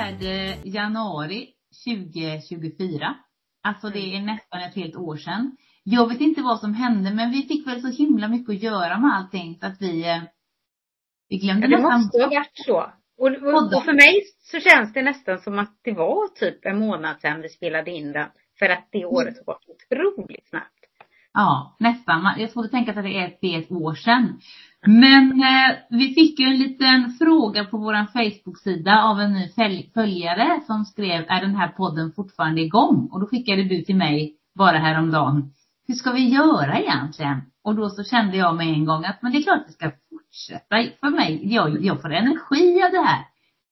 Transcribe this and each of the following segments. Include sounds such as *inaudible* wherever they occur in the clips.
24 januari 2024. Alltså det är nästan ett helt år sedan. Jag vet inte vad som hände men vi fick väl så himla mycket att göra med allting så att vi, eh, vi glömde Ja, det nästan måste ha varit så. Och, och, och för mig så känns det nästan som att det var typ en månad sedan vi spelade in den. För att det året har gått otroligt snabbt. Ja, nästan. Jag tänka att det är, det är ett år sedan. Men eh, vi fick ju en liten fråga på vår Facebook-sida av en ny följare som skrev, är den här podden fortfarande igång? Och då skickade du till mig bara häromdagen, hur ska vi göra egentligen? Och då så kände jag med en gång att men det är klart vi ska fortsätta. För mig, jag, jag får energi av det här.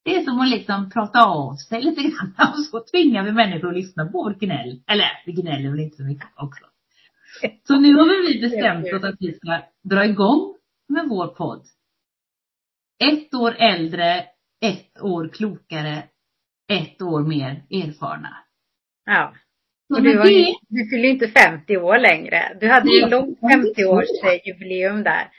Det är som att liksom prata av sig lite grann *laughs* och så tvingar vi människor att lyssna på vårt gnäll. Eller vi gnäller väl inte så mycket också. Så nu har vi bestämt oss att vi ska dra igång med vår podd. Ett år äldre, ett år klokare, ett år mer erfarna. Ja. Och du, var ju, du fyller ju inte 50 år längre. Du hade ju långt 50-årsjubileum där.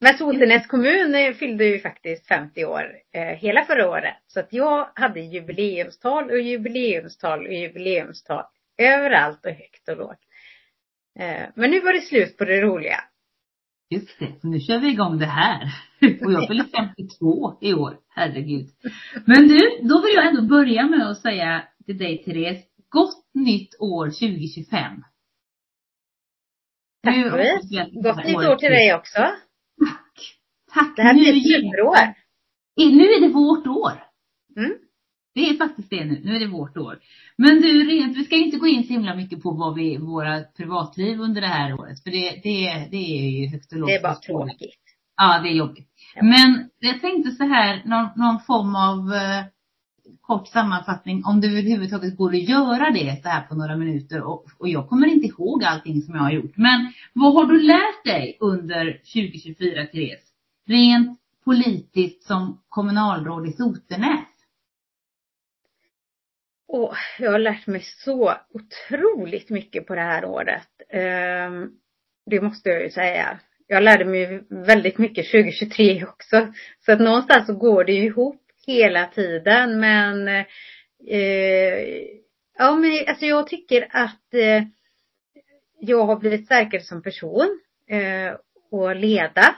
Men Sotenäs kommun eh, fyllde ju faktiskt 50 år eh, hela förra året. Så att jag hade jubileumstal och jubileumstal och jubileumstal överallt och högt och lågt. Eh, men nu var det slut på det roliga. Just det, så nu kör vi igång det här. *laughs* Och jag fyller 52 i år, herregud. Men du, då vill jag ändå börja med att säga till dig Therese, gott nytt år 2025. Tack Louise. Gott nytt år till dig också. Tack. Tack. Det här blir ett superår. Nu är det vårt år. Mm. Det är faktiskt det nu. Nu är det vårt år. Men du, rent, vi ska inte gå in så himla mycket på vad vi, våra privatliv under det här året. För det, det, det är ju högt och lågt. Det är bara tråkigt. Ja, det är jobbigt. Ja. Men jag tänkte så här, någon, någon form av eh, kort sammanfattning. Om det överhuvudtaget går att göra det så här på några minuter. Och, och jag kommer inte ihåg allting som jag har gjort. Men vad har du lärt dig under 2024, Therese? Rent politiskt som kommunalråd i Sotenäs. Åh, jag har lärt mig så otroligt mycket på det här året. Ehm, det måste jag ju säga. Jag lärde mig väldigt mycket 2023 också. Så att någonstans så går det ju ihop hela tiden. Men eh, ja, men alltså jag tycker att eh, jag har blivit starkare som person eh, och leda.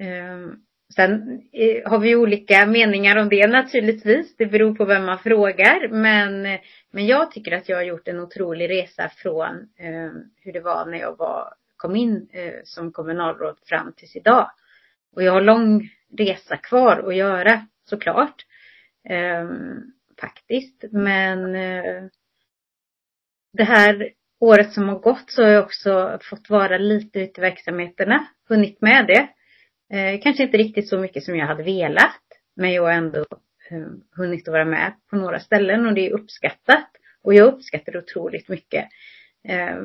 Ehm, Sen eh, har vi olika meningar om det naturligtvis. Det beror på vem man frågar. Men, men jag tycker att jag har gjort en otrolig resa från eh, hur det var när jag var, kom in eh, som kommunalråd fram tills idag. Och jag har lång resa kvar att göra såklart. Eh, faktiskt. Men eh, det här året som har gått så har jag också fått vara lite ute i verksamheterna. Hunnit med det. Eh, kanske inte riktigt så mycket som jag hade velat. Men jag har ändå eh, hunnit att vara med på några ställen och det är uppskattat. Och jag uppskattar det otroligt mycket. Eh,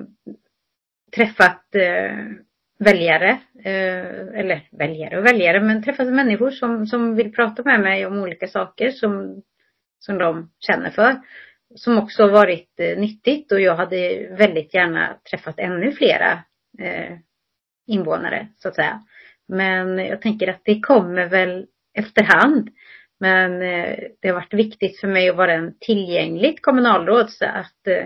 träffat eh, väljare, eh, eller väljare och väljare, men träffat människor som, som vill prata med mig om olika saker som, som de känner för. Som också varit eh, nyttigt och jag hade väldigt gärna träffat ännu flera eh, invånare så att säga. Men jag tänker att det kommer väl efterhand. Men eh, det har varit viktigt för mig att vara en tillgängligt kommunalråd så att eh,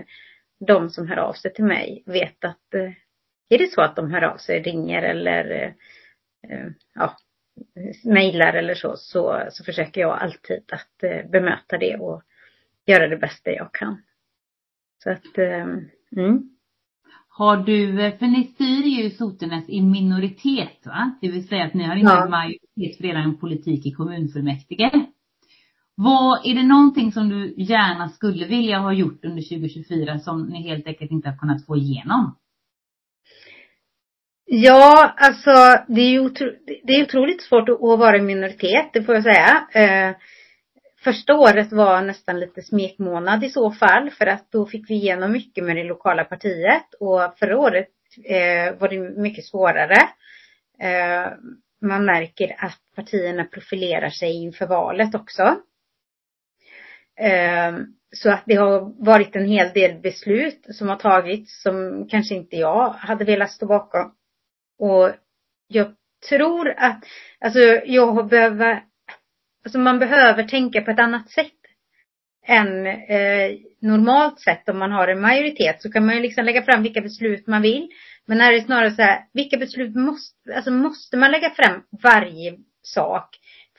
de som hör av sig till mig vet att eh, är det så att de hör av sig, ringer eller ja, mejlar eller så, så, så försöker jag alltid att bemöta det och göra det bästa jag kan. Så att, mm. Har du, eh, för ni styr ju Sotenäs i minoritet va? Det vill säga att ni har inte Ja. majoritet för er politik i kommunfullmäktige. Vad, är det någonting som du gärna skulle vilja ha gjort under 2024 som ni helt enkelt inte har kunnat få igenom? Ja, alltså det är otro, det är otroligt svårt att att vara i minoritet, det får jag säga. Eh, första året var nästan lite smekmånad i så fall för att då fick vi igenom mycket med det lokala partiet och förra året eh, var det mycket svårare. Eh, man märker att partierna profilerar sig inför valet också. Eh, så att det har varit en hel del beslut som har tagits som kanske inte jag hade velat stå bakom. Och jag tror att, alltså jag behöver, alltså man behöver tänka på ett annat sätt än eh, normalt sett om man har en majoritet så kan man ju liksom lägga fram vilka beslut man vill. Men här är det snarare så här, vilka beslut måste, alltså måste man lägga fram varje sak?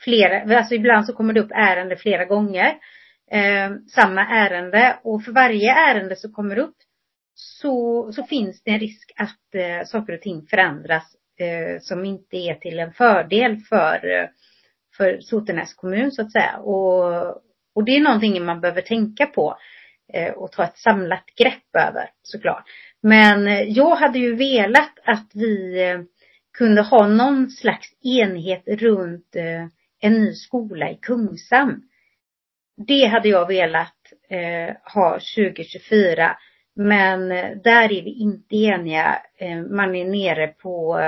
Flera, alltså ibland så kommer det upp ärende flera gånger. Eh, samma ärende och för varje ärende som kommer upp så, så finns det en risk att eh, saker och ting förändras eh, som inte är till en fördel för, eh, för Sotenäs kommun så att säga. Och, och det är någonting man behöver tänka på eh, och ta ett samlat grepp över såklart. Men eh, jag hade ju velat att vi eh, kunde ha någon slags enhet runt eh, en ny skola i Kungshamn. Det hade jag velat eh, ha 2024. Men där är vi inte eniga. Man är nere på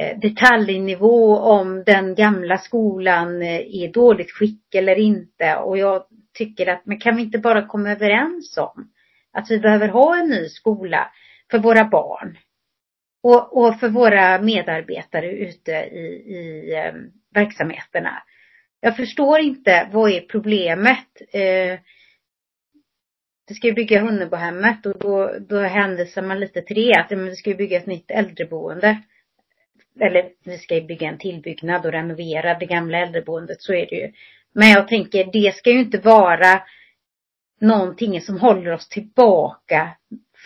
Eh, detaljnivå om den gamla skolan eh, är dåligt skick eller inte. Och jag tycker att, men kan vi inte bara komma överens om att vi behöver ha en ny skola för våra barn. Och, och för våra medarbetare ute i, i eh, verksamheterna. Jag förstår inte, vad är problemet? Eh, det ska ju bygga Hunnebohemmet och då, då hänvisar man lite till det, att vi ska ju bygga ett nytt äldreboende. Eller vi ska ju bygga en tillbyggnad och renovera det gamla äldreboendet, så är det ju. Men jag tänker, det ska ju inte vara någonting som håller oss tillbaka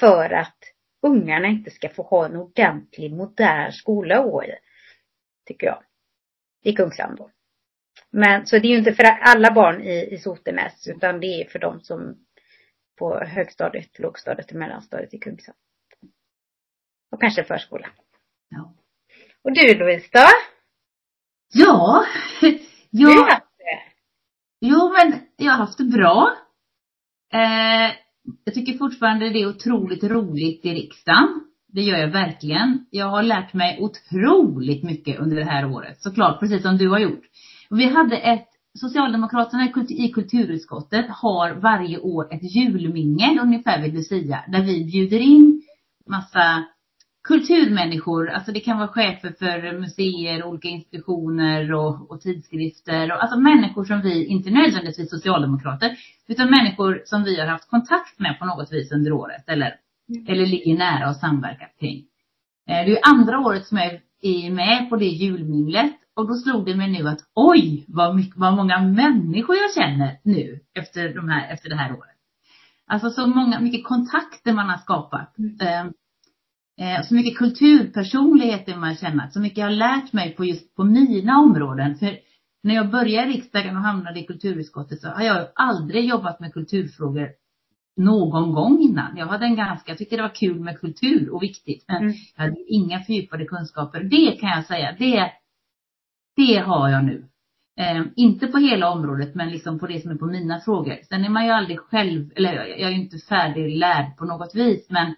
för att ungarna inte ska få ha en ordentlig modern skola att i. Tycker jag. I Kungshamn då. Men så det är ju inte för alla barn i, i Sotenäs utan det är för de som på högstadiet, lågstadiet och mellanstadiet i Kungshamn. Och kanske förskola. Ja. Och du Louise då? Ja, jag... Jo men jag har haft det bra. Eh, jag tycker fortfarande det är otroligt roligt i riksdagen. Det gör jag verkligen. Jag har lärt mig otroligt mycket under det här året. Såklart, precis som du har gjort. Vi hade ett, Socialdemokraterna i kulturutskottet har varje år ett julmingel ungefär vid Lucia. Där vi bjuder in massa kulturmänniskor, alltså det kan vara chefer för museer, olika institutioner och, och tidskrifter. Och, alltså människor som vi, inte nödvändigtvis socialdemokrater, utan människor som vi har haft kontakt med på något vis under året. Eller, mm. eller ligger nära och samverkat kring. Eh, det är andra året som jag är med på det julminglet. Och då slog det mig nu att oj, vad, mycket, vad många människor jag känner nu efter, de här, efter det här året. Alltså så många, mycket kontakter man har skapat. Mm. Eh, så mycket kulturpersonligheter man känner, så mycket jag har lärt mig på just på mina områden. För när jag började i riksdagen och hamnade i kulturutskottet så har jag aldrig jobbat med kulturfrågor någon gång innan. Jag hade en ganska, jag tyckte det var kul med kultur och viktigt, men mm. jag hade inga fördjupade kunskaper. Det kan jag säga, det, det har jag nu. Eh, inte på hela området, men liksom på det som är på mina frågor. Sen är man ju aldrig själv, eller jag är ju inte färdiglärd på något vis, men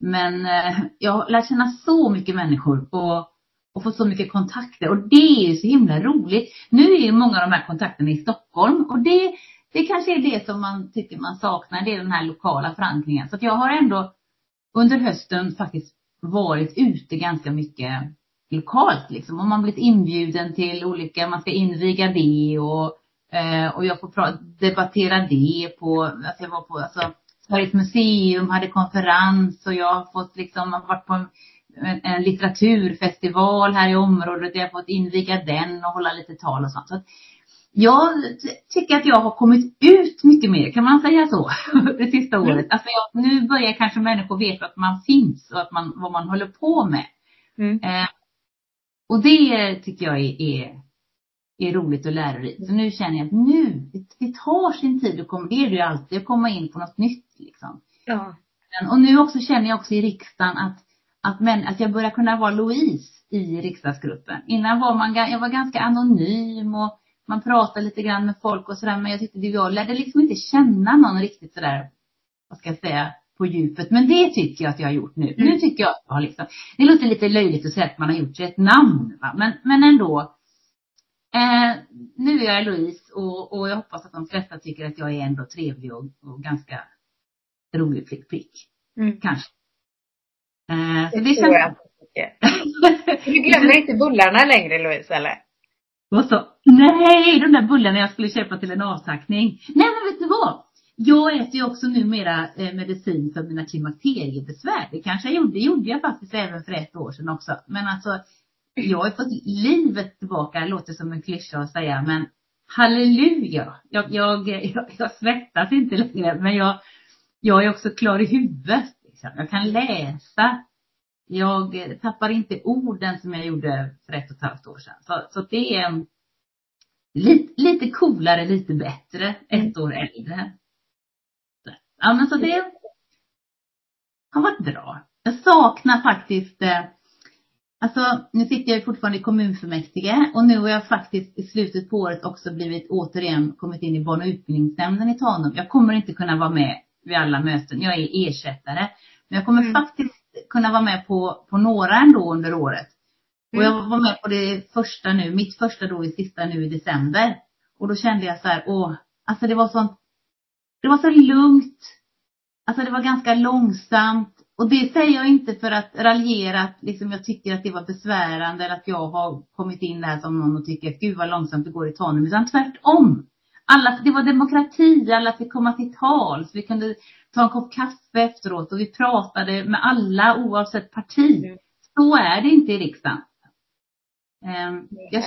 men eh, jag har lärt känna så mycket människor och, och fått så mycket kontakter och det är ju så himla roligt. Nu är ju många av de här kontakterna i Stockholm och det, det kanske är det som man tycker man saknar, det är den här lokala förankringen. Så att jag har ändå under hösten faktiskt varit ute ganska mycket lokalt liksom. Och man blivit inbjuden till olika, man ska inviga det och, eh, och jag får debattera det på, alltså jag var på, alltså Sveriges museum hade konferens och jag har fått liksom, varit på en, en litteraturfestival här i området. Jag har fått inviga den och hålla lite tal och sånt. Så jag tycker att jag har kommit ut mycket mer, kan man säga så? *laughs* Det sista mm. året. Alltså jag, nu börjar kanske människor veta att man finns och att man, vad man håller på med. Mm. Eh, och det tycker jag är, är är roligt och lärorikt. Så nu känner jag att nu, det, tar sin tid det är det ju alltid, att komma in på något nytt liksom. Ja. Och nu också känner jag också i riksdagen att, att, men, att jag börjar kunna vara Louise i riksdagsgruppen. Innan var man, jag var ganska anonym och man pratade lite grann med folk och sådär, men jag tyckte jag lärde liksom inte känna någon riktigt sådär, vad ska jag säga, på djupet. Men det tycker jag att jag har gjort nu. Mm. Nu tycker jag har liksom, det låter lite löjligt att säga att man har gjort sig ett namn, va? Men, men ändå, Eh, nu är jag Louise och, och jag hoppas att de flesta tycker att jag är ändå trevlig och, och ganska rolig prick, prick. Mm. Kanske. Eh, det, det känns... jag Du glömmer inte bullarna längre Louise eller? Vad så? Nej, de där bullarna jag skulle köpa till en avtackning. Nej men vet du vad? Jag äter ju också numera eh, medicin för mina klimakteriebesvär. Det kanske jag gjorde, det gjorde jag faktiskt även för ett år sedan också. Men alltså, jag har fått livet tillbaka, det låter som en klyscha att säga, men halleluja. Jag, jag, jag, jag svettas inte längre, men jag, jag är också klar i huvudet. Liksom. Jag kan läsa. Jag tappar inte orden som jag gjorde för ett och ett halvt år sedan. Så, så det är en, lite, lite coolare, lite bättre, ett år äldre. Ja men så det har varit bra. Jag saknar faktiskt eh, Alltså, nu sitter jag fortfarande i kommunfullmäktige och nu har jag faktiskt i slutet på året också blivit återigen kommit in i barn och utbildningsnämnden i Tanum. Jag kommer inte kunna vara med vid alla möten. Jag är ersättare. Men jag kommer mm. faktiskt kunna vara med på, på några ändå under året. Och jag mm. var med på det första nu, mitt första då i sista nu i december. Och då kände jag så här, åh, alltså det var sånt, det var så lugnt. Alltså det var ganska långsamt. Och det säger jag inte för att raljera att liksom jag tycker att det var besvärande eller att jag har kommit in där som någon och tycker att gud vad långsamt det går i Tanum. Utan tvärtom. Alla, det var demokrati, alla fick komma till tals. Vi kunde ta en kopp kaffe efteråt och vi pratade med alla oavsett parti. Mm. Så är det inte i riksdagen. Um, jag,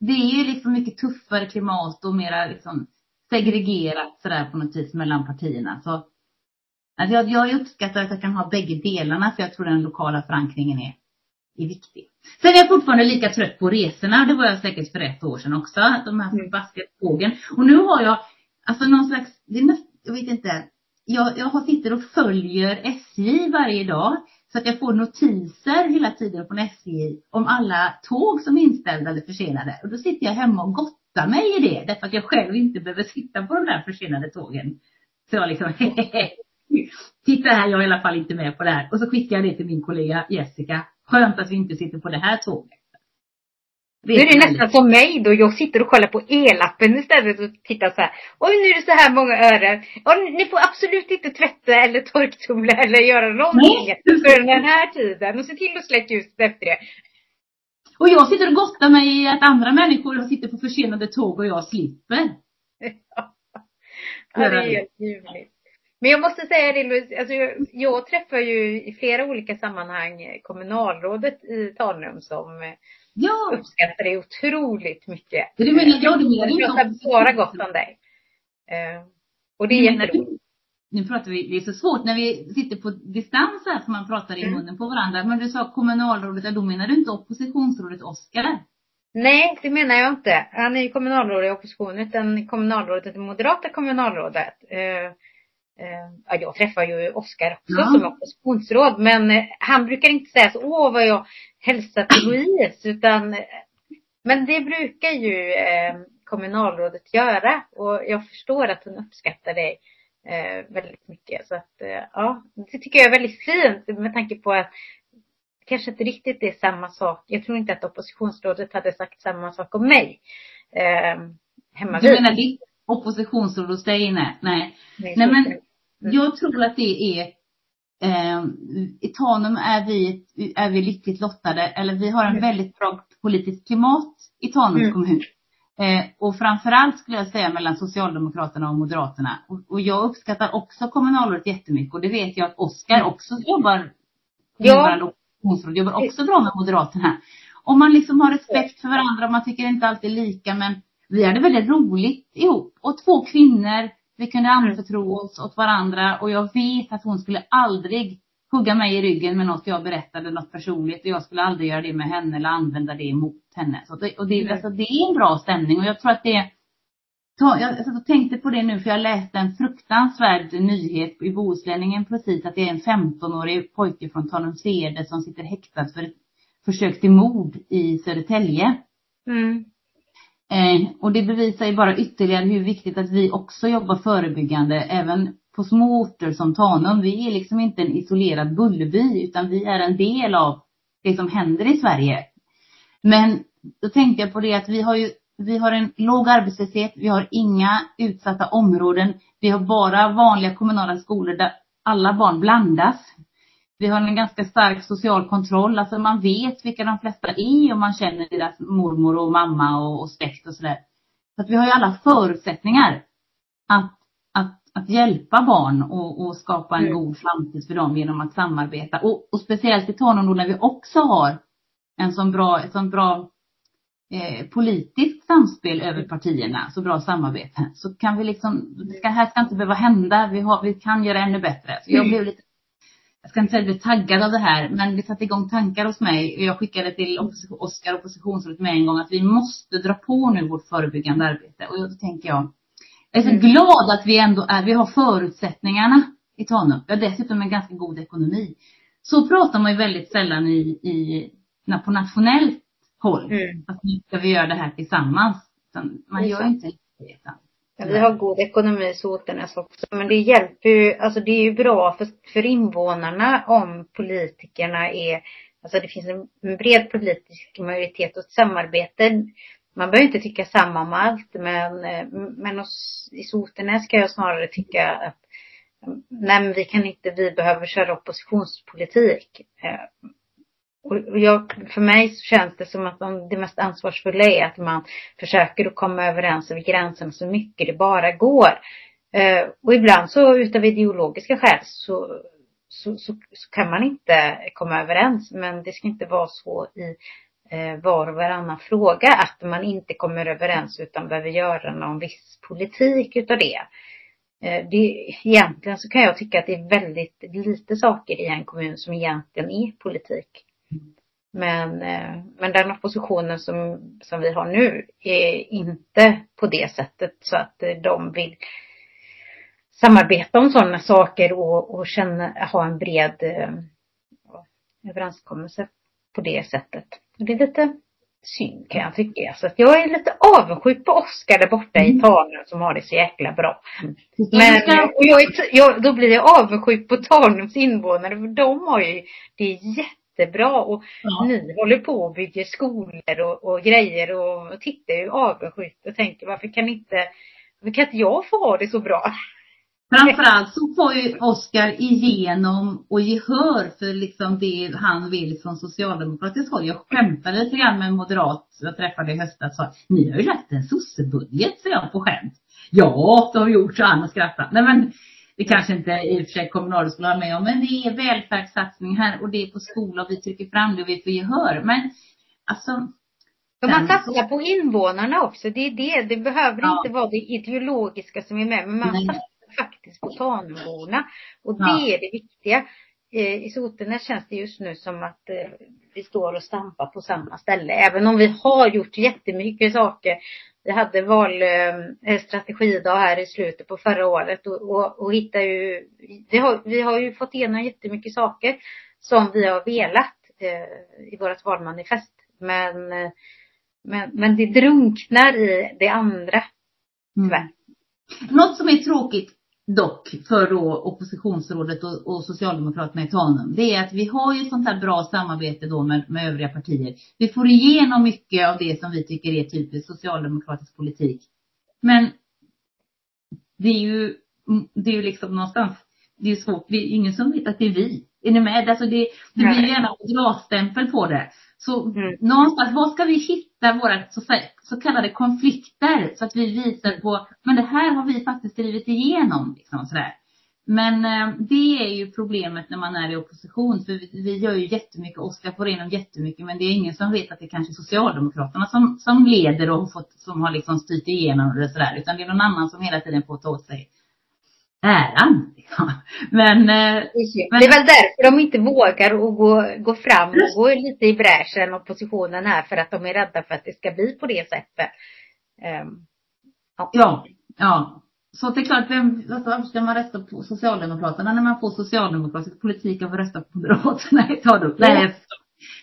det är liksom mycket tuffare klimat och mera liksom segregerat sådär på något vis mellan partierna. Så Alltså jag, jag uppskattar att jag kan ha bägge delarna för jag tror den lokala förankringen är, är viktig. Sen är jag fortfarande lika trött på resorna. Det var jag säkert för ett år sedan också. De här förbaskade tågen. Och nu har jag, alltså någon slags, det näst, jag vet inte. Jag, jag sitter och följer SJ varje dag. Så att jag får notiser hela tiden från SJ om alla tåg som är inställda eller försenade. Och då sitter jag hemma och gottar mig i det. Därför att jag själv inte behöver sitta på de där försenade tågen. Så jag liksom, *laughs* Titta här, jag är i alla fall inte med på det här. Och så skickar jag det till min kollega Jessica. Skönt att vi inte sitter på det här tåget. Det nu är det nästan som mig då. Jag sitter och kollar på elappen istället och tittar så här. Oj, nu är det så här många ören. Och ni får absolut inte tvätta eller torktumla eller göra någonting för den här tiden. Och se till att släcka ljuset efter det. Och jag sitter och gottar mig i att andra människor sitter på försenade tåg och jag slipper. *laughs* ja, det är helt ljuvligt. Men jag måste säga det Louise, alltså jag, jag, träffar ju i flera olika sammanhang kommunalrådet i Tanum som ja. uppskattar det otroligt mycket. Du menar, ja, du menar Jag pratar bara gott om dig. Uh, och det är jätteroligt. Nu pratar vi, det är så svårt när vi sitter på distans här för man pratar i mm. munnen på varandra. Men du sa kommunalrådet, då menar du inte oppositionsrådet Oskar? Nej, det menar jag inte. Han är ju kommunalråd i opposition, utan kommunalrådet, det moderata kommunalrådet. Uh, Eh, ja, jag träffar ju Oskar också ja. som oppositionsråd, men eh, han brukar inte säga så, åh vad jag hälsar till Louise, utan eh, men det brukar ju kommunalrådet göra och jag förstår att hon uppskattar dig väldigt mycket. Så att ja, det tycker jag är väldigt fint med tanke på att kanske inte riktigt är samma sak. Jag tror inte att oppositionsrådet hade sagt samma sak om mig. Eh, hemma Du menar ditt oppositionsråd hos dig? Nej. Nej, nej men Mm. Jag tror att det är eh, I Tanum är vi, är vi lyckligt lottade, eller vi har en mm. väldigt bra politiskt klimat i Tanums mm. kommun. Eh, och framförallt skulle jag säga mellan Socialdemokraterna och Moderaterna. Och, och jag uppskattar också kommunalrådet jättemycket och det vet jag att Oskar också jobbar, ja. jobbar också bra med Moderaterna. Om man liksom har respekt för varandra, man tycker inte alltid lika men vi hade väldigt roligt ihop. Och två kvinnor vi kunde anförtro oss åt varandra och jag vet att hon skulle aldrig hugga mig i ryggen med något jag berättade, något personligt och jag skulle aldrig göra det med henne eller använda det mot henne. Så det, och det, mm. alltså, det är en bra stämning och jag tror att det jag alltså, tänkte på det nu för jag läste en fruktansvärd nyhet i Bohuslänningen precis att det är en 15-årig pojke från Tanumshede som sitter häktad för ett försök till mord i Södertälje. Mm. Eh, och det bevisar ju bara ytterligare hur viktigt att vi också jobbar förebyggande även på små orter som Tanum. Vi är liksom inte en isolerad Bullerby utan vi är en del av det som händer i Sverige. Men då tänkte jag på det att vi har ju, vi har en låg arbetslöshet, vi har inga utsatta områden, vi har bara vanliga kommunala skolor där alla barn blandas. Vi har en ganska stark social kontroll, alltså man vet vilka de flesta är och man känner deras mormor och mamma och, och släkt och sådär. Så att vi har ju alla förutsättningar att, att, att hjälpa barn och, och skapa en mm. god framtid för dem genom att samarbeta. Och, och speciellt i då när vi också har en sån bra, ett sånt bra eh, politiskt samspel över partierna, så bra samarbete, så kan vi liksom, det ska, här ska inte behöva hända, vi, har, vi kan göra ännu bättre. Så jag blev lite jag ska inte säga att jag blev taggad av det här, men det satte igång tankar hos mig. Jag skickade till opposition, Oskar, oppositionsrådet med en gång, att vi måste dra på nu vårt förebyggande arbete. Och då tänker jag, jag är så mm. glad att vi ändå är, vi har förutsättningarna i Tanum. Vi har dessutom en ganska god ekonomi. Så pratar man ju väldigt sällan i, i på nationellt håll. Mm. Att nu ska vi göra det här tillsammans. Man gör inte det. Vi har god ekonomi i Sotenäs också. Men det hjälper ju, alltså det är ju bra för, för invånarna om politikerna är, alltså det finns en bred politisk majoritet och ett samarbete. Man behöver inte tycka samma om allt men, men hos, i Sotenäs kan jag snarare tycka att nej men vi kan inte, vi behöver köra oppositionspolitik. Och jag, för mig så känns det som att det mest ansvarsfulla är att man försöker att komma överens över gränserna så mycket det bara går. Eh, och ibland så utav ideologiska skäl så, så, så, så, kan man inte komma överens. Men det ska inte vara så i eh, var och varannan fråga att man inte kommer överens utan behöver göra någon viss politik utav det. Eh, det, egentligen så kan jag tycka att det är väldigt lite saker i en kommun som egentligen är politik. Men, eh, men den oppositionen som, som vi har nu är inte på det sättet så att de vill samarbeta om sådana saker och, och känna, ha en bred eh, överenskommelse på det sättet. det är lite synd kan jag tycka. Så att jag är lite avundsjuk på Oskar där borta i mm. Tanum som har det så jäkla bra. Men och jag, är, jag, då blir jag avundsjuk på Tanums invånare för de har ju det jätte jättebra och ja. ni håller på och bygger skolor och, och grejer och, och tittar ju avundsjukt och tänker varför kan inte, varför kan inte jag få ha det så bra? Framförallt så får ju Oskar igenom och gehör för liksom det han vill från socialdemokratiskt håll. Jag skämtade lite grann med en moderat jag träffade i höstas och sa, ni har ju lagt en sossebudget, säger jag på skämt. Ja, det har vi gjort, så han och skrattade. Nej men det kanske inte i och för sig ha med om, men det är välfärdssatsning här och det är på skola och vi trycker fram det och vi får gehör. Men alltså. Och man satsar på invånarna också. Det är det. Det behöver ja. inte vara det ideologiska som är med, men man Nej. satsar faktiskt på Tanumborna. Och det ja. är det viktiga. Eh, I Sotenäs känns det just nu som att eh, vi står och stampar på samma ställe. Även om vi har gjort jättemycket saker vi hade valstrategidag eh, här i slutet på förra året och, och, och hittar ju, vi har, vi har ju fått igenom jättemycket saker som vi har velat i vårt valmanifest. Men, men, men det drunknar i det andra. Mm. Något som är tråkigt dock för då oppositionsrådet och, och Socialdemokraterna i Tanum, det är att vi har ju sånt här bra samarbete då med, med övriga partier. Vi får igenom mycket av det som vi tycker är typiskt socialdemokratisk politik. Men det är ju, det är ju liksom någonstans, det är svårt, det är ingen som vet att det är vi. Är ni med? Alltså det, det blir gärna en glasstämpel på det. Så mm. någonstans, var ska vi hitta våra så, så, kallade konflikter? Så att vi visar på, men det här har vi faktiskt drivit igenom. Liksom, sådär. Men eh, det är ju problemet när man är i opposition. För vi, vi gör ju jättemycket, Oskar får igenom jättemycket. Men det är ingen som vet att det kanske är Socialdemokraterna som, som leder och fått, som har liksom styrt igenom det sådär. Utan det är någon annan som hela tiden får ta åt sig äran. Men, eh, men, Det är väl därför de inte vågar att gå, gå fram och gå lite i bräschen, oppositionen här, för att de är rädda för att det ska bli på det sättet. Um, ja. ja. ja. Så det är klart, vem, varför ska man rösta på Socialdemokraterna när man får socialdemokratisk politik och rösta på Moderaterna *laughs* i Tarup? Nej,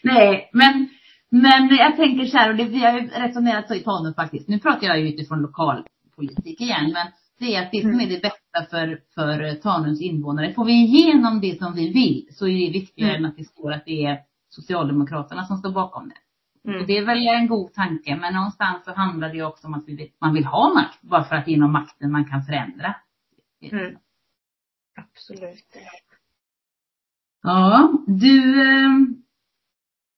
nej, men, men jag tänker så här, och det, vi har ju resonerat så i Tanum faktiskt. Nu pratar jag ju utifrån lokalpolitik igen, men det är att det som mm. är det bästa för, för Tanums invånare, får vi igenom det som vi vill så är det viktigare mm. än att det står att det är Socialdemokraterna som står bakom det. Mm. Och det är väl en god tanke, men någonstans så handlar det också om att man vill ha makt, bara för att det är inom makten man kan förändra. Mm. Absolut. Ja, du, eh,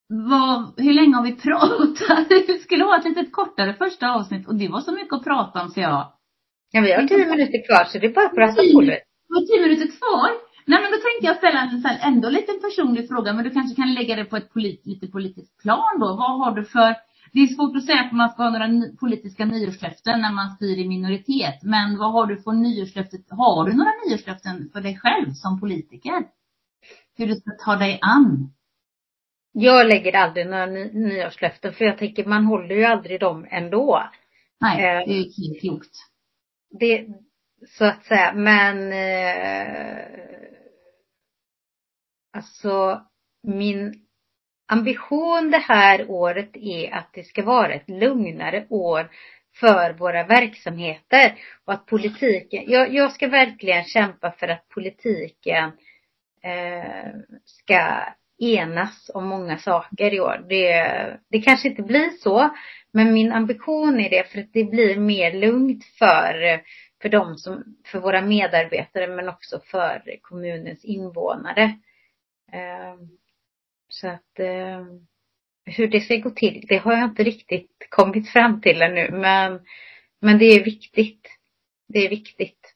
vad, hur länge har vi pratat? *laughs* Vi skulle ha ett lite kortare första avsnitt och det var så mycket att prata om så jag. Ja, vi har tio minuter kvar så det är bara att prata på det. Vi har tio minuter kvar. Nej men då tänkte jag ställa en sån ändå lite personlig fråga, men du kanske kan lägga det på ett polit, lite politiskt plan då. Vad har du för, det är svårt att säga att man ska ha några ny, politiska nyårslöften när man styr i minoritet, men vad har du för nyårslöften, har du några nyårslöften för dig själv som politiker? Hur du ska ta dig an? Jag lägger aldrig några ny, nyårslöften för jag tänker man håller ju aldrig dem ändå. Nej, eh, det är ju klokt. Det, så att säga, men eh, alltså min ambition det här året är att det ska vara ett lugnare år för våra verksamheter och att politiken, jag, jag ska verkligen kämpa för att politiken eh, ska enas om många saker i år. Det, det kanske inte blir så, men min ambition är det för att det blir mer lugnt för, för dem som, för våra medarbetare men också för kommunens invånare. Eh, så att eh, hur det ska gå till, det har jag inte riktigt kommit fram till ännu, men, men det är viktigt. Det är viktigt.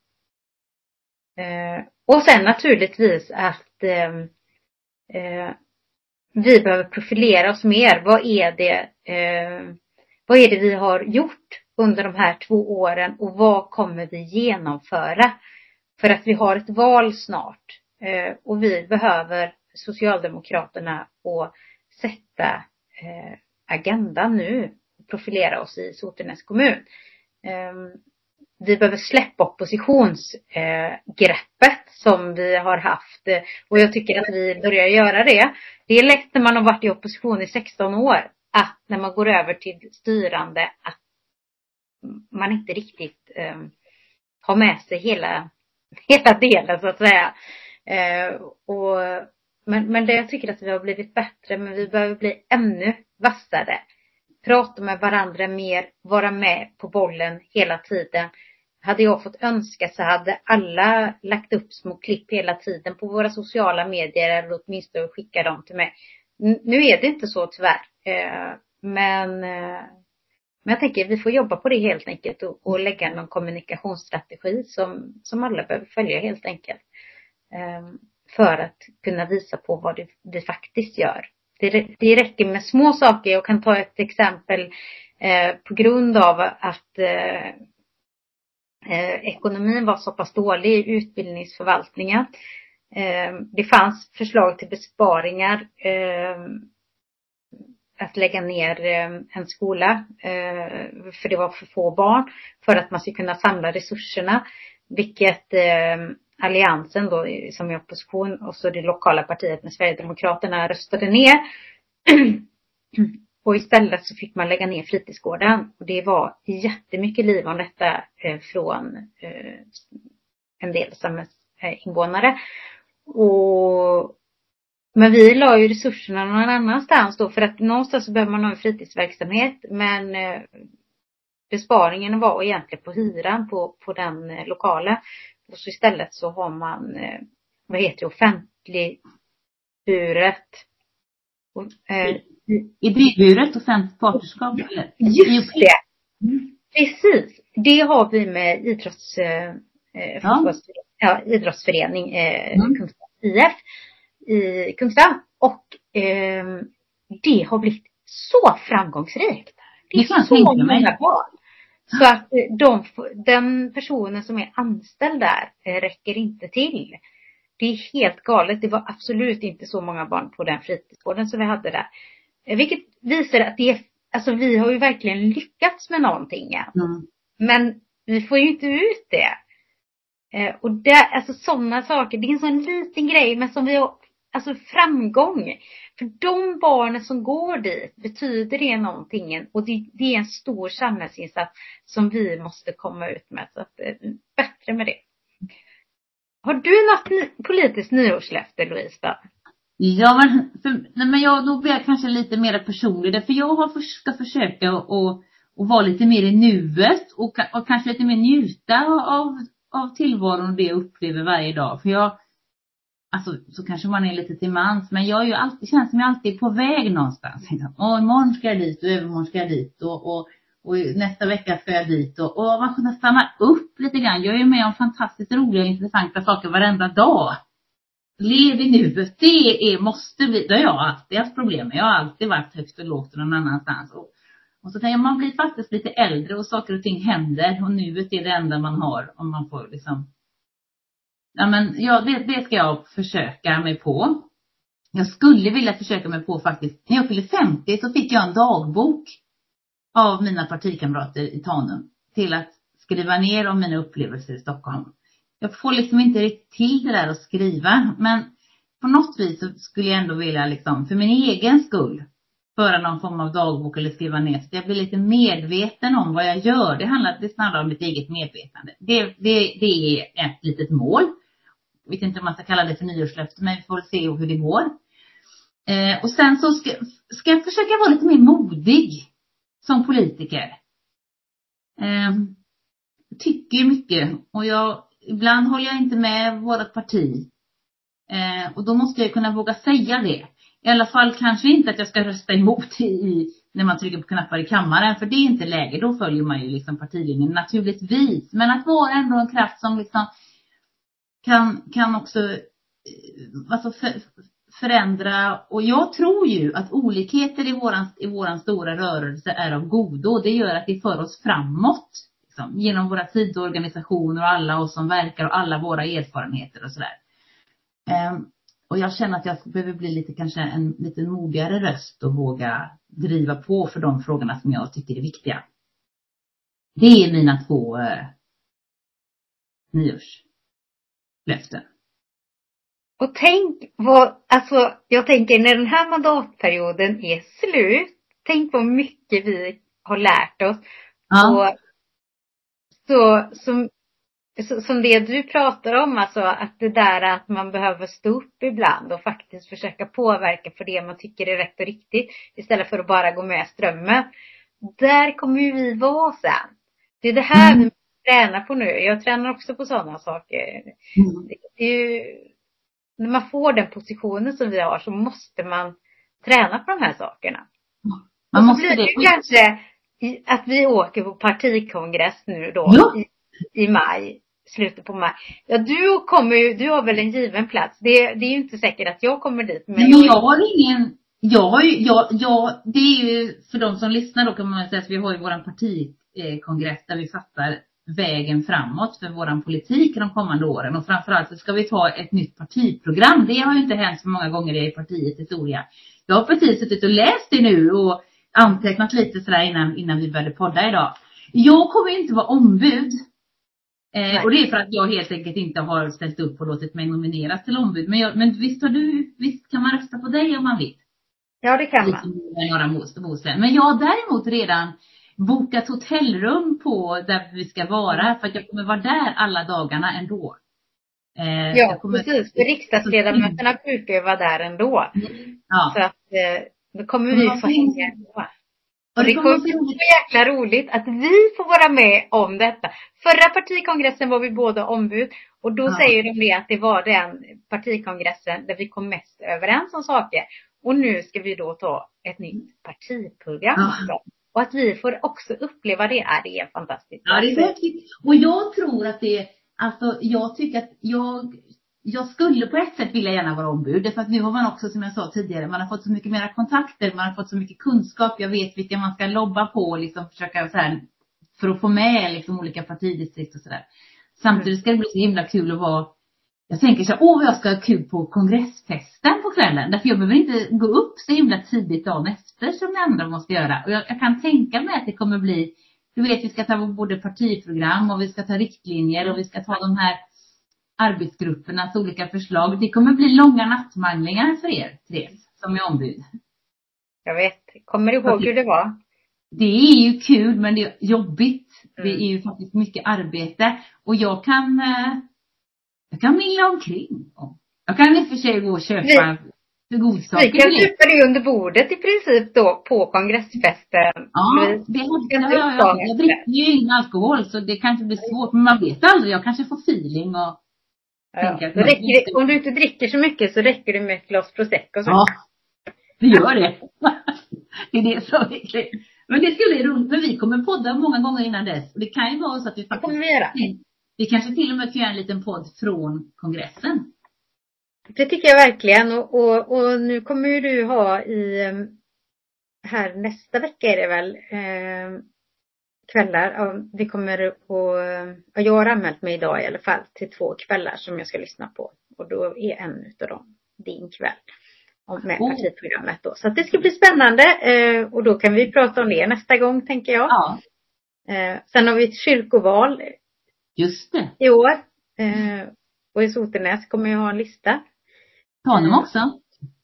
Eh, och sen naturligtvis att eh, vi behöver profilera oss mer. Vad är det, eh, vad är det vi har gjort under de här två åren och vad kommer vi genomföra? För att vi har ett val snart eh, och vi behöver Socialdemokraterna att sätta eh, agendan nu och profilera oss i Sotenäs kommun. Ehm, vi behöver släppa oppositionsgreppet eh, som vi har haft. Och jag tycker att vi börjar göra det. Det är lätt när man har varit i opposition i 16 år att när man går över till styrande att man inte riktigt eh, har med sig hela, *laughs* hela delen så att säga. Eh, och, men, men det jag tycker att vi har blivit bättre men vi behöver bli ännu vassare. Prata med varandra mer, vara med på bollen hela tiden hade jag fått önska så hade alla lagt upp små klipp hela tiden på våra sociala medier eller åtminstone skicka dem till mig. Nu är det inte så tyvärr. Eh, men, eh, men jag tänker vi får jobba på det helt enkelt och, och lägga någon kommunikationsstrategi som, som alla behöver följa helt enkelt. Eh, för att kunna visa på vad det, vi faktiskt gör. Det, det räcker med små saker. Jag kan ta ett exempel eh, på grund av att eh, eh, ekonomin var så pass dålig i utbildningsförvaltningen. Eh, det fanns förslag till besparingar eh, att lägga ner eh, en skola, för det var för få barn, för att man skulle kunna samla resurserna. Vilket eh, Alliansen då, som är opposition, och så det lokala partiet med Sverigedemokraterna röstade ner. *clears throat* Och istället så fick man lägga ner fritidsgården. Och det var jättemycket liv om detta eh, från eh, en del samhällsinvånare. Eh, och men vi la ju resurserna någon annanstans då för att någonstans så behöver man ha en fritidsverksamhet men eh, besparingen var egentligen på hyran på, på den eh, lokalen. Och så istället så har man, eh, vad heter det, offentligburet. Eh, idéburet och sen partnerskap? Just det! Precis. Det har vi med idrotts, eh, ja. ja, idrottsförening, eh, mm. Kungstad IF i Kungstad. Och eh, det har blivit så framgångsrikt. Det är så många barn. Så att eh, de, den personen som är anställd där eh, räcker inte till. Det är helt galet. Det var absolut inte så många barn på den fritidsgården som vi hade där. Eh, vilket visar att det är, alltså vi har ju verkligen lyckats med någonting. Mm. Men vi får ju inte ut det. Och det, alltså sådana saker, det är en sån liten grej men som vi har, alltså framgång. För de barnen som går dit betyder det någonting och det, det är en stor samhällsinsats som vi måste komma ut med. Så att, eh, bättre med det. Har du något politiskt nyårslöfte Louise? Ja, men, för, nej, men jag, då blir jag kanske lite mer personlig. För jag har för, ska försöka och, och vara lite mer i nuet och, och kanske lite mer njuta av, av tillvaron och det jag upplever varje dag. För jag, alltså så kanske man är lite till mans, men jag är ju alltid, känns som jag alltid är på väg någonstans. *laughs* Och imorgon ska jag dit och övermorgon ska jag dit och, och, och nästa vecka ska jag dit och, och man kunna stanna upp lite grann. Jag är ju med om fantastiskt roliga och intressanta saker varenda dag. Lev i nuet, det är, måste vi. det har jag alltid haft problem med. Jag har alltid varit högt och lågt någon annanstans. Och, och så tänker jag, man blir faktiskt lite äldre och saker och ting händer och nuet är det enda man har om man får liksom Ja men ja, det, det ska jag försöka mig på. Jag skulle vilja försöka mig på faktiskt, när jag fyllde 50 så fick jag en dagbok av mina partikamrater i Tanum till att skriva ner om mina upplevelser i Stockholm. Jag får liksom inte riktigt till det där att skriva, men på något vis så skulle jag ändå vilja liksom, för min egen skull, föra någon form av dagbok eller skriva ner så jag blir lite medveten om vad jag gör. Det handlar, det snarare om mitt eget medvetande. Det, det, det är ett litet mål. Jag vet inte om man ska kalla det för nyårslöfte, men vi får se hur det går. Eh, och sen så ska, ska jag försöka vara lite mer modig som politiker. Eh, tycker mycket och jag, ibland håller jag inte med vårt parti. Eh, och då måste jag kunna våga säga det. I alla fall kanske inte att jag ska rösta emot i, när man trycker på knappar i kammaren, för det är inte läge. Då följer man ju liksom partilinjen naturligtvis. Men att vara ändå en kraft som liksom kan, kan också eh, alltså för, förändra. Och jag tror ju att olikheter i våran, i våran stora rörelse är av godo. Det gör att vi för oss framåt. Liksom, genom våra sidoorganisationer och alla oss som verkar och alla våra erfarenheter och sådär. Um, och jag känner att jag behöver bli lite kanske en lite modigare röst och våga driva på för de frågorna som jag tycker är viktiga. Det är mina två eh, nyårslöften. Och tänk vad, alltså jag tänker när den här mandatperioden är slut, tänk vad mycket vi har lärt oss. Ja. Och så, som som det du pratar om, alltså att det där att man behöver stå upp ibland och faktiskt försöka påverka för det man tycker är rätt och riktigt istället för att bara gå med strömmen. Där kommer ju vi vara sen. Det är det här mm. vi tränar på nu. Jag tränar också på sådana saker. Mm. Det, det är ju, när man får den positionen som vi har så måste man träna på de här sakerna. Man måste blir det, det kanske att vi åker på partikongress nu då ja. i, i maj slutet på maj. Ja, du kommer ju, du har väl en given plats. Det, det är ju inte säkert att jag kommer dit. Men, men jag, jag har ingen, jag har ju, jag, jag, det är ju för de som lyssnar då kan man säga att vi har ju våran partikongress där vi fattar vägen framåt för våran politik de kommande åren. Och framförallt så ska vi ta ett nytt partiprogram. Det har ju inte hänt så många gånger i partiets historia. Jag har precis suttit och läst det nu och antecknat lite sådär innan, innan vi började podda idag. Jag kommer inte vara ombud Eh, och det är för att jag helt enkelt inte har ställt upp och låtit mig nomineras till ombud. Men, jag, men visst har du, visst kan man rösta på dig om man vill? Ja, det kan man. Norra Bohuslän. Men jag har däremot redan bokat hotellrum på där vi ska vara för att jag kommer vara där alla dagarna ändå. Eh, ja, kommer... precis. För riksdagsledamöterna brukar ju vara där ändå. Mm. Ja. Så att eh, då kommer vi få hänga ändå. Och det kommer bli så jäkla roligt att vi får vara med om detta. Förra partikongressen var vi båda ombud och då ja. säger de det att det var den partikongressen där vi kom mest överens om saker. Och nu ska vi då ta ett nytt partiprogram. Ja. Och att vi får också uppleva det, är det är fantastiskt. Ja, det är verkligen. Och jag tror att det, alltså jag tycker att jag jag skulle på ett sätt vilja gärna vara ombud. Därför att nu har man också, som jag sa tidigare, man har fått så mycket mera kontakter, man har fått så mycket kunskap. Jag vet vilka man ska lobba på och liksom försöka så här, för att få med liksom olika partidistrikt och sådär. Samtidigt ska det bli så himla kul att vara jag tänker så åh jag ska ha kul på kongressfesten på kvällen. Därför jag behöver inte gå upp så himla tidigt dagen efter som ni andra måste göra. Och jag, jag kan tänka mig att det kommer bli, du vet vi ska ta både partiprogram och vi ska ta riktlinjer och vi ska ta de här arbetsgruppernas olika förslag. Det kommer bli långa nattmanglingar för er, Therese, som är ombud. Jag vet. Kommer du ihåg hur det var? Det är ju kul, men det är jobbigt. Mm. Det är ju faktiskt mycket arbete. Och jag kan, eh, jag kan mingla omkring. Jag kan i och för sig gå och köpa för godsaker. Vi kan supa det under bordet i princip då på kongressfesten. Ja, det har jag, jag, jag dricker ju ingen alkohol så det kan inte bli svårt. Men man vet aldrig, jag kanske får feeling och Ja, det, om du inte dricker så mycket så räcker det med ett glas prosecco. Så. Ja, det gör det. *laughs* det är det som är Men det skulle bli roligt, för vi kommer podda många gånger innan dess. Och det kan ju vara så att vi faktiskt... Det kommer vi göra. Vi kanske till och med kan göra en liten podd från kongressen. Det tycker jag verkligen. Och, och, och nu kommer ju du ha i, här nästa vecka är det väl, eh, kvällar. Vi kommer att, jag har anmält mig idag i alla fall till två kvällar som jag ska lyssna på. Och då är en utav dem din kväll. Med oh. partiprogrammet då. Så att det ska bli spännande. Eh, och då kan vi prata om det nästa gång tänker jag. Ja. Eh, sen har vi ett kyrkoval. Just det. I år. Eh, och i Sotenäs kommer jag ha en lista. Tanum också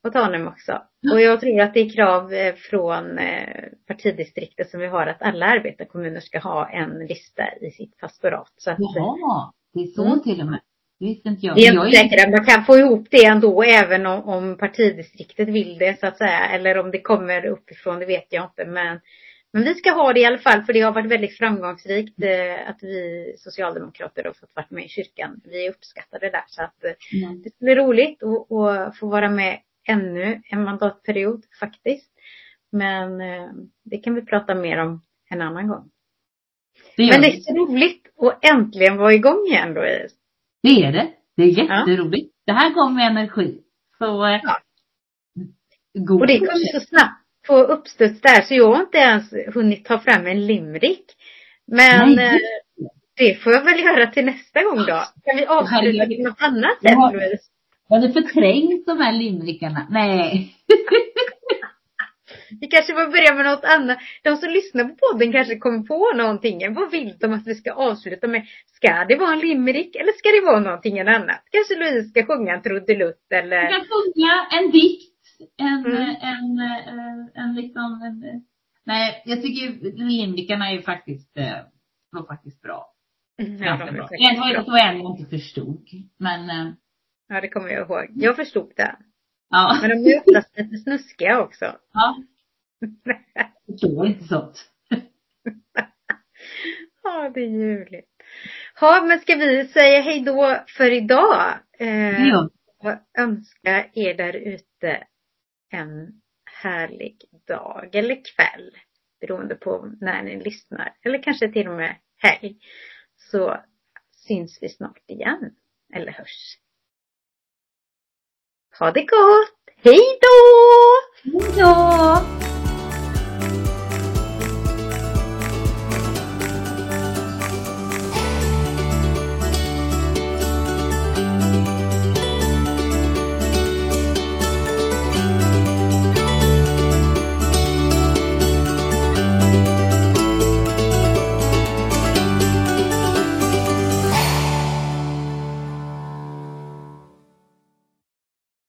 och Tanum också. Och jag tror att det är krav eh, från eh, partidistriktet som vi har att alla arbetarkommuner ska ha en lista i sitt pastorat. Så att, Jaha, det är så mm. till och med. Det visste inte jag. Det är inte säkert att man kan få ihop det ändå även om, om partidistriktet vill det så att säga. Eller om det kommer uppifrån, det vet jag inte. Men, men vi ska ha det i alla fall för det har varit väldigt framgångsrikt eh, att vi socialdemokrater har fått vara med i kyrkan. Vi uppskattar det där så att eh, mm. det blir roligt att få vara med ännu en mandatperiod faktiskt. Men eh, det kan vi prata mer om en annan gång. Det Men det är så roligt att äntligen vara igång igen Louise. Det är det. Det är jätteroligt. Ja. Det här gav mig energi. Så eh, ja. god Och det kom så snabbt på uppstuds där så jag har inte ens hunnit ta fram en limrik. Men Nej. Eh, det får jag väl göra till nästa gång då. Kan vi avsluta på något annat sätt Louise? Jag hade förträngt de här limerikarna. Nej. *laughs* Vi kanske får börja med något annat. De som lyssnar på podden kanske kommer på någonting. Vad vill de att vi ska avsluta med? Ska det vara en limerick eller ska det vara någonting annat? Kanske Louise ska sjunga en trudelutt eller? Du kan sjunga en dikt. En, mm. en, en, en, en liksom, en, nej jag tycker limerikarna är faktiskt, eh, var faktiskt bra. Mm, ja, bra. En var en jag inte förstod. Men eh, Ja, det kommer jag ihåg. Jag förstod det. Ja. Men de är oftast lite snuskiga också. Ja. *laughs* Jag tror inte sånt. ja, det är ljuvligt. Ja, men ska vi säga hej då för idag? Eh, ja. Och önska er där ute en härlig dag eller kväll. Beroende på när ni lyssnar. Eller kanske till och med helg. Så syns vi snart igen. Eller hörs. Ha det gott! Hej då! Hej då!